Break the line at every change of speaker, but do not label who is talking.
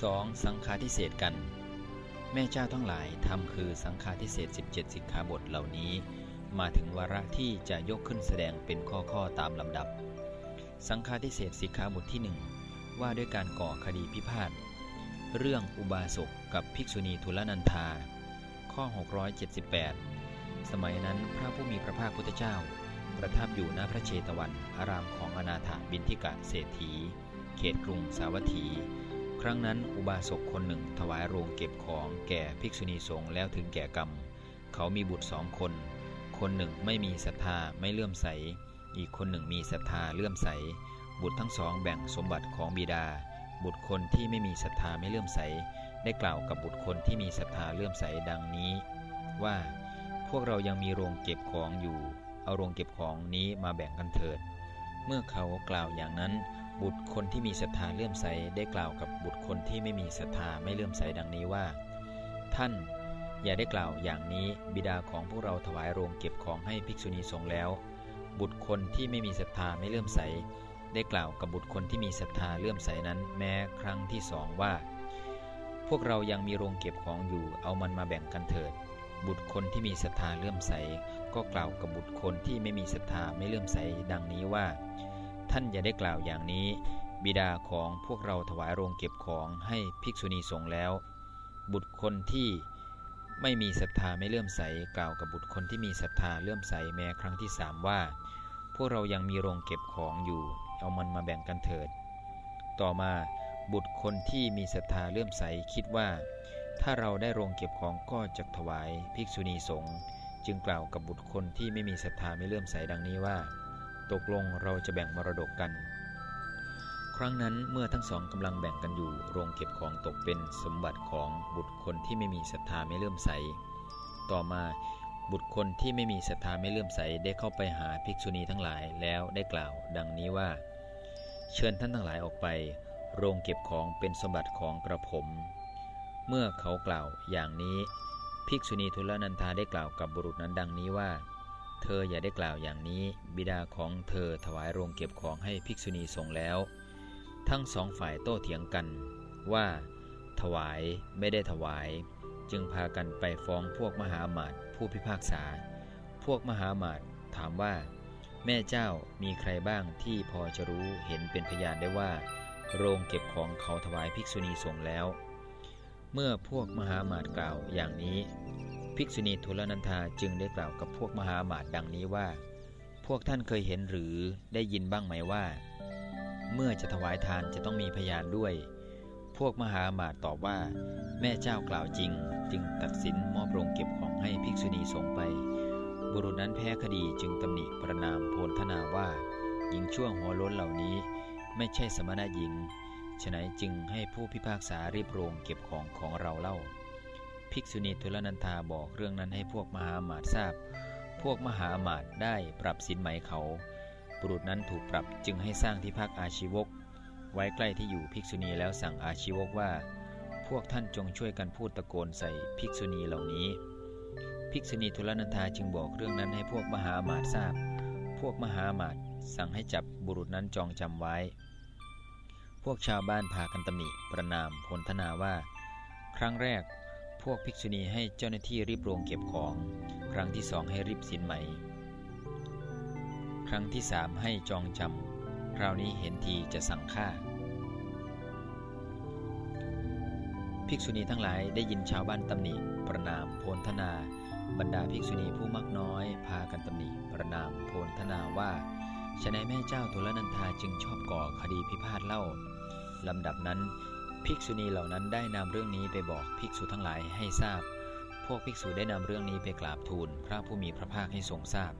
2. สังฆาทิเศษกัน แม่เจ้าทั้งหลายทำคือสังฆาทิเศษ17 สิกขาบทเหล่านี้ มาถึงวาระที่จะยกขึ้นแสดงเป็นข้อๆตามลำดับ สังฆาทิเศษสิกขาบทที่ 1 ว่าด้วยการก่อคดีพิพาทเรื่องอุบาสกกับภิกษุณีทุลนันธา ข้อ 678 สมัยนั้นพระผู้มีพระภาคพุทธเจ้า ประทับอยู่ณพระเชตวัน อารามของอนาถาบินทิกะเศรษฐี เขตกรุงสาวัตถี ครั้งนั้นอุบาสกคนหนึ่งถวายโรงเก็บของแก่ภิกษุณีสงฆ์แล้วถึงแก่กรรม เขามีบุตรสองคน คนหนึ่งไม่มีศรัทธาไม่เลื่อมใส อีกคนหนึ่งมีศรัทธาเลื่อมใส บุตรทั้งสองแบ่งสมบัติของบิดา บุตรคนที่ไม่มีศรัทธาไม่เลื่อมใส ได้กล่าวกับบุตรคนที่มีศรัทธาเลื่อมใสดังนี้ ว่าพวกเรายังมีโรงเก็บของอยู่ เอาโรงเก็บของนี้มาแบ่งกันเถิด เมื่อเขากล่าวอย่างนั้น บุตรคนที่มีศรัทธาเลื่อมใสได้กล่าวกับบุตรคนที่ไม่มีศรัทธาไม่เลื่อมใสดังนี้ว่า ท่านอย่าได้กล่าวอย่างนี้บิดาของพวกเราถวายโรงเก็บของให้ภิกษุณีสงฆ์แล้ว บุตรคนที่ไม่มีศรัทธาไม่เลื่อมใส ได้กล่าวกับบุตรคนที่มีศรัทธาเลื่อมใสนั้น แม้ครั้งที่สองว่า พวกเรายังมีโรงเก็บของอยู่เอามันมาแบ่งกันเถิด บุตรคนที่มีศรัทธาเลื่อมใส ก็กล่าวกับบุตรคนที่ไม่มีศรัทธาไม่เลื่อมใส ดังนี้ว่า ท่านอย่าได้กล่าวอย่างนี้ บิดาของพวกเราถวายโรงเก็บของให้ภิกษุณีสงฆ์แล้ว บุตรคนที่ไม่มีศรัทธาไม่เลื่อมใสกล่าวกับบุตรคนที่มีศรัทธาเลื่อมใสแม้ครั้งที่สามว่า พวกเรายังมีโรงเก็บของอยู่ เอามันมาแบ่งกันเถิด ต่อมาบุตรคนที่มีศรัทธาเลื่อมใสคิดว่า ถ้าเราได้โรงเก็บของก็จะถวายภิกษุณีสงฆ์จึงกล่าวกับบุตรคนที่ไม่มีศรัทธาไม่เลื่อมใสดังนี้ว่า ตกลงเราจะแบ่งมรดกกัน ครั้งนั้นเมื่อทั้งสองกำลังแบ่งกันอยู่ โรงเก็บของตกเป็นสมบัติของบุตรคนที่ไม่มีศรัทธาไม่เลื่อมใส ต่อมาบุตรคนที่ไม่มีศรัทธาไม่เลื่อมใสได้เข้าไปหาภิกษุณีทั้งหลายแล้วได้กล่าว ดังนี้ว่า เชิญท่านทั้งหลายออกไป โรงเก็บของเป็นสมบัติของกระผม เมื่อเขากล่าวอย่างนี้ ภิกษุณีทุลนันทาได้กล่าวกับบุรุษนั้นดังนี้ว่า เธออย่าได้กล่าวอย่างนี้ บิดาของเธอถวายโรงเก็บของให้ภิกษุณีส่งแล้ว ทั้งสองฝ่ายโต้เถียงกันว่า ถวายไม่ได้ถวาย จึงพากันไปฟ้องพวกมหาอมาตผู้พิพากษา พวกมหาอมาตถามว่า แม่เจ้ามีใครบ้างที่พอจะรู้เห็นเป็นพยานได้ว่า โรงเก็บของเขาถวายภิกษุณีส่งแล้ว เมื่อพวกมหาอมาตกล่าวอย่างนี้ ภิกษุณีทุลนันทาจึงได้กล่าวกับพวกมหาอมาตย์ดังนี้ว่า พวกท่านเคยเห็นหรือได้ยินบ้างไหมว่า เมื่อจะถวายทานจะต้องมีพยานด้วย พวกมหาอมาตย์ตอบว่า แม่เจ้ากล่าวจริง จึงตัดสินมอบโรงเก็บของให้ภิกษุณีส่งไป บุรุษนั้นแพ้คดีจึงตำหนิประนามโพลธนาว่า หญิงช่วงหัวล้นเหล่านี้ ไม่ใช่สมณะหญิงฉนัยจึงให้ผู้พิพากษารีบโรงเก็บของของเราเล่า ภิกษุณีทุลนันทาบอกเรื่องนั้นให้พวกมหาอมาตทราบ พวกมหาอมาตได้ปรับสินไหมเขา บุรุษนั้นถูกปรับจึงให้สร้างที่พักอาชีวก ไว้ใกล้ที่อยู่ภิกษุณีแล้วสั่งอาชีวกว่า พวกท่านจงช่วยกันพูดตะโกนใส่ภิกษุณีเหล่านี้ ภิกษุณีทุลนันทาจึงบอกเรื่องนั้นให้พวกมหาอมาตทราบ พวกมหาอมาตสั่งให้จับบุรุษนั้นจองจำไว้ พวกชาวบ้านพากันตำหนิประนามพลทนาว่า ครั้งแรก พวกภิกษุณีให้เจ้าหน้าที่รีบโรงเก็บของ ครั้งที่สองให้รีบสินไหม ครั้งที่สามให้จองจำคราวนี้เห็นทีจะสั่งฆ่า ภิกษุณีทั้งหลายได้ยินชาวบ้านตำหนิประนามโพลธนา บรรดาภิกษุณีผู้มักน้อย พากันตำหนิประนามโพลธนาว่าฉนัยแม่เจ้าทุลนันทาจึงชอบก่อคดีพิพาทเล่าลำดับนั้น ภิกษุณีเหล่านั้นได้นำเรื่องนี้ไปบอกภิกษุทั้งหลายให้ทราบ พวกภิกษุได้นำเรื่องนี้ไปกราบทูลพระผู้มีพระภาคให้ทรงทราบ